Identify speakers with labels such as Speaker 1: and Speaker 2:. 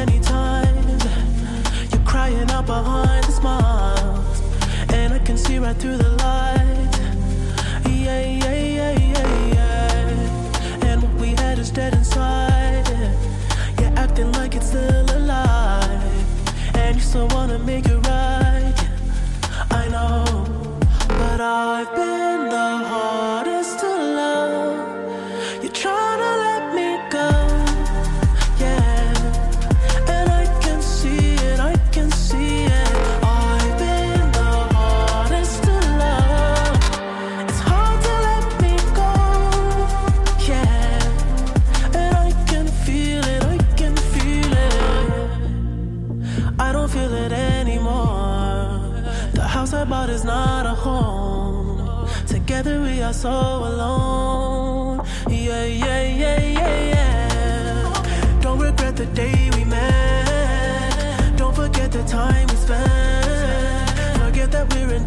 Speaker 1: many times. You're crying out behind the smiles, and I can see right through the lies. Yeah, yeah, yeah, yeah, yeah. And what we had is dead inside. You're acting like it's still alive, and you still wanna make it right. I know, but I've been. I don't feel it anymore. The house I bought is not a home. Together we are so alone. Yeah, yeah, yeah, yeah, yeah. Don't regret the day we met. Don't forget the time we spent. Forget that we're in